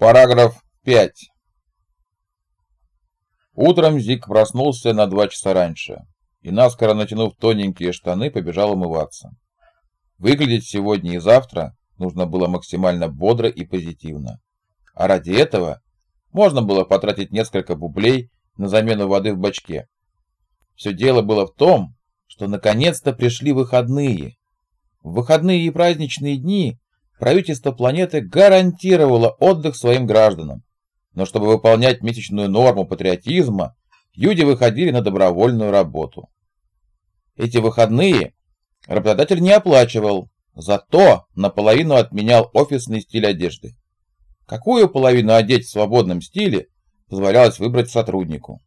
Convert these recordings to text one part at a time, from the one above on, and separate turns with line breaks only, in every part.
Параграф 5. Утром Зик проснулся на два часа раньше и, наскоро натянув тоненькие штаны, побежал умываться. Выглядеть сегодня и завтра нужно было максимально бодро и позитивно. А ради этого можно было потратить несколько бублей на замену воды в бачке. Все дело было в том, что наконец-то пришли выходные. В выходные и праздничные дни правительство планеты гарантировало отдых своим гражданам. Но чтобы выполнять месячную норму патриотизма, люди выходили на добровольную работу. Эти выходные работодатель не оплачивал, зато наполовину отменял офисный стиль одежды. Какую половину одеть в свободном стиле позволялось выбрать сотруднику.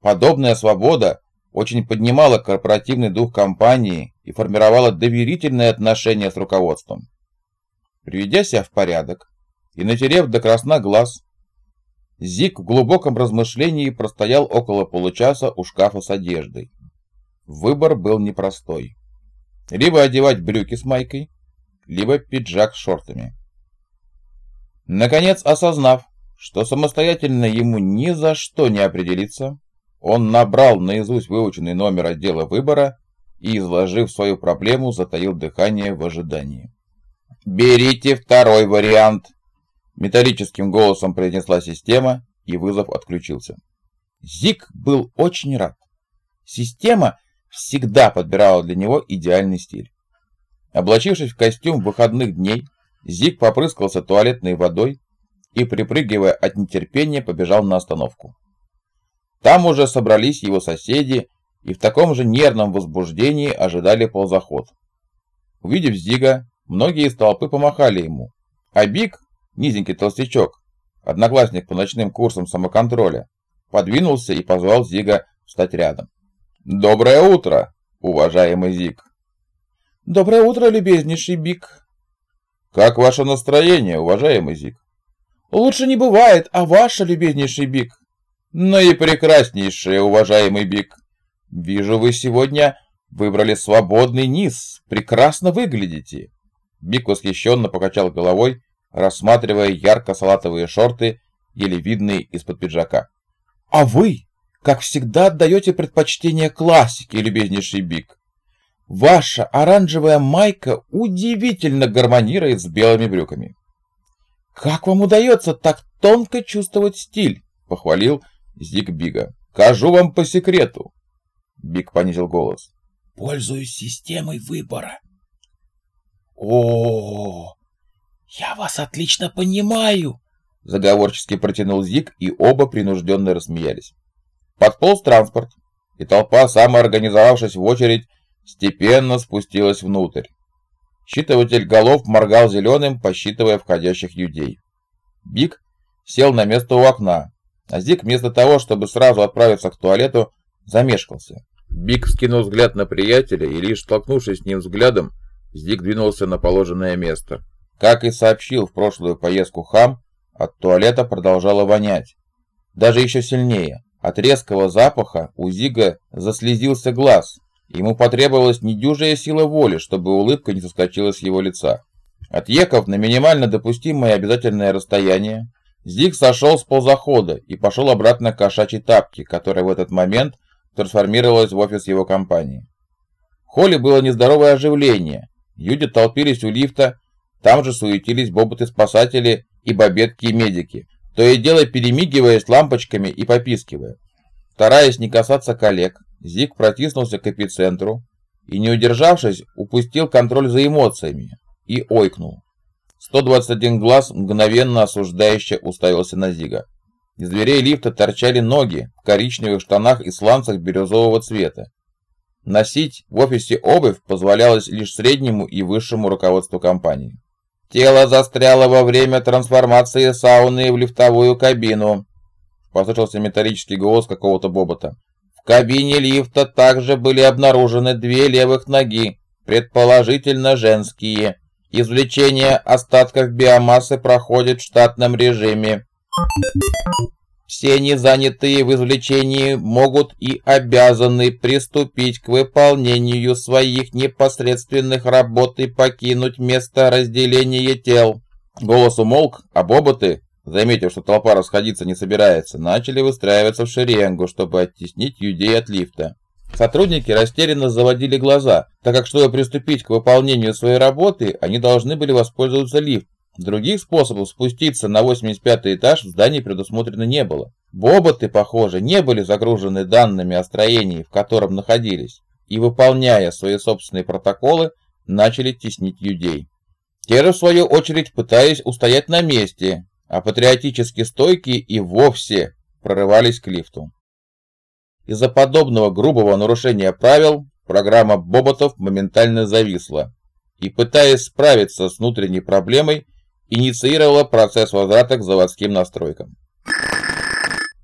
Подобная свобода очень поднимала корпоративный дух компании и формировала доверительные отношения с руководством. Приведя себя в порядок и натерев до красна глаз, Зик в глубоком размышлении простоял около получаса у шкафа с одеждой. Выбор был непростой. Либо одевать брюки с майкой, либо пиджак с шортами. Наконец, осознав, что самостоятельно ему ни за что не определиться, он набрал наизусть выученный номер отдела выбора и, изложив свою проблему, затаил дыхание в ожидании. «Берите второй вариант!» Металлическим голосом произнесла система, и вызов отключился. Зик был очень рад. Система всегда подбирала для него идеальный стиль. Облачившись в костюм выходных дней, Зик попрыскался туалетной водой и, припрыгивая от нетерпения, побежал на остановку. Там уже собрались его соседи и в таком же нервном возбуждении ожидали ползоход. Увидев Зига, Многие из толпы помахали ему. А Биг, низенький толстячок, одноклассник по ночным курсам самоконтроля, подвинулся и позвал Зига встать рядом. «Доброе утро, уважаемый Зиг!»
«Доброе утро, любезнейший Биг!»
«Как ваше настроение, уважаемый Зиг?»
«Лучше не бывает, а ваше, любезнейший Биг?»
«Ну и прекраснейшее, уважаемый Биг! Вижу, вы сегодня выбрали свободный низ, прекрасно выглядите!» Биг восхищенно покачал головой, рассматривая ярко-салатовые шорты, еле видные из-под пиджака.
«А вы, как всегда, отдаете предпочтение классике, любезнейший Биг. Ваша оранжевая майка удивительно гармонирует с белыми брюками». «Как вам удается так тонко чувствовать стиль?» — похвалил Зик Бига.
«Кажу вам по секрету».
Биг понизил голос.
«Пользуюсь системой выбора. О, я вас отлично понимаю,
заговорчески протянул Зик, и оба принужденно рассмеялись. Подполз транспорт, и толпа, самоорганизовавшись в очередь, степенно спустилась внутрь. Считыватель голов моргал зеленым, посчитывая входящих людей. Бик сел на место у окна, а Зик вместо того, чтобы сразу отправиться к туалету, замешкался. Бик скинул взгляд на приятеля и, лишь столкнувшись с ним взглядом, Зик двинулся на положенное место. Как и сообщил в прошлую поездку хам, от туалета продолжало вонять. Даже еще сильнее. От резкого запаха у Зига заслезился глаз. Ему потребовалась недюжая сила воли, чтобы улыбка не соскочила с его лица. Отъехав на минимально допустимое обязательное расстояние, Зиг сошел с ползахода и пошел обратно к кошачьей тапке, которая в этот момент трансформировалась в офис его компании. В холле было нездоровое оживление, Люди толпились у лифта, там же суетились боботы-спасатели и бабетки-медики, то и дело перемигиваясь лампочками и попискивая. Стараясь не касаться коллег, Зик протиснулся к эпицентру и, не удержавшись, упустил контроль за эмоциями и ойкнул. 121 глаз мгновенно осуждающе уставился на Зига. Из дверей лифта торчали ноги в коричневых штанах и сланцах бирюзового цвета. Носить в офисе обувь позволялось лишь среднему и высшему руководству компании. «Тело застряло во время трансформации сауны в лифтовую кабину», послышался металлический голос какого-то бобота. «В кабине лифта также были обнаружены две левых ноги, предположительно женские. Извлечение остатков биомассы проходит в штатном режиме». Все незанятые в извлечении могут и обязаны приступить к выполнению своих непосредственных работ и покинуть место разделения тел. Голос умолк, а боботы, заметив, что толпа расходиться не собирается, начали выстраиваться в шеренгу, чтобы оттеснить людей от лифта. Сотрудники растерянно заводили глаза, так как, чтобы приступить к выполнению своей работы, они должны были воспользоваться лифтом. Других способов спуститься на 85 этаж в здании предусмотрено не было. Боботы, похоже, не были загружены данными о строении, в котором находились, и, выполняя свои собственные протоколы, начали теснить людей. Те же, в свою очередь, пытаясь устоять на месте, а патриотически стойкие и вовсе прорывались к лифту. Из-за подобного грубого нарушения правил программа Боботов моментально зависла и, пытаясь справиться с внутренней проблемой, инициировала процесс возврата к заводским настройкам.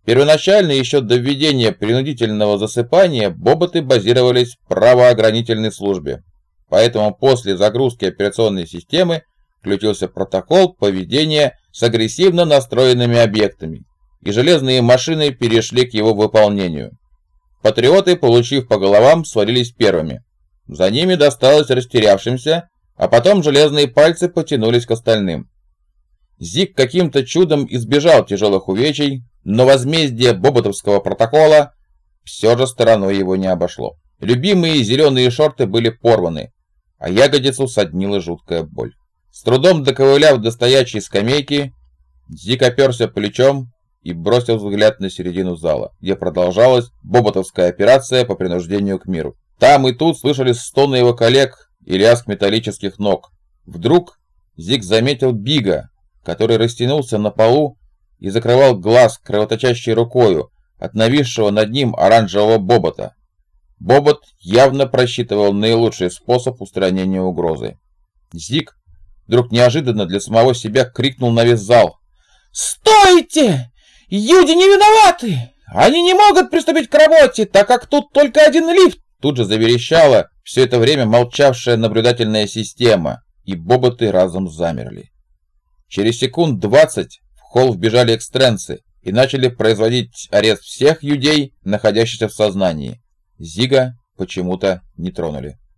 Первоначально, еще до введения принудительного засыпания, боботы базировались в правоохранительной службе. Поэтому после загрузки операционной системы включился протокол поведения с агрессивно настроенными объектами, и железные машины перешли к его выполнению. Патриоты, получив по головам, свалились первыми. За ними досталось растерявшимся, а потом железные пальцы потянулись к остальным. Зик каким-то чудом избежал тяжелых увечий, но возмездие Боботовского протокола все же стороной его не обошло. Любимые зеленые шорты были порваны, а ягодицу соднила жуткая боль. С трудом доковыляв до стоячей скамейки, Зик оперся плечом и бросил взгляд на середину зала, где продолжалась Боботовская операция по принуждению к миру. Там и тут слышались стоны его коллег и лязг металлических ног. Вдруг Зик заметил Бига, который растянулся на полу и закрывал глаз кровоточащей рукою от нависшего над ним оранжевого бобота. Бобот явно просчитывал наилучший способ устранения угрозы. Зик вдруг неожиданно для самого себя крикнул на весь зал. «Стойте! Юди не виноваты! Они не могут приступить к работе, так как тут только один лифт!» Тут же заверещала все это время молчавшая наблюдательная система, и боботы разом замерли. Через секунд двадцать в холл вбежали экстренцы и начали производить арест всех людей, находящихся в сознании. Зига почему-то не тронули.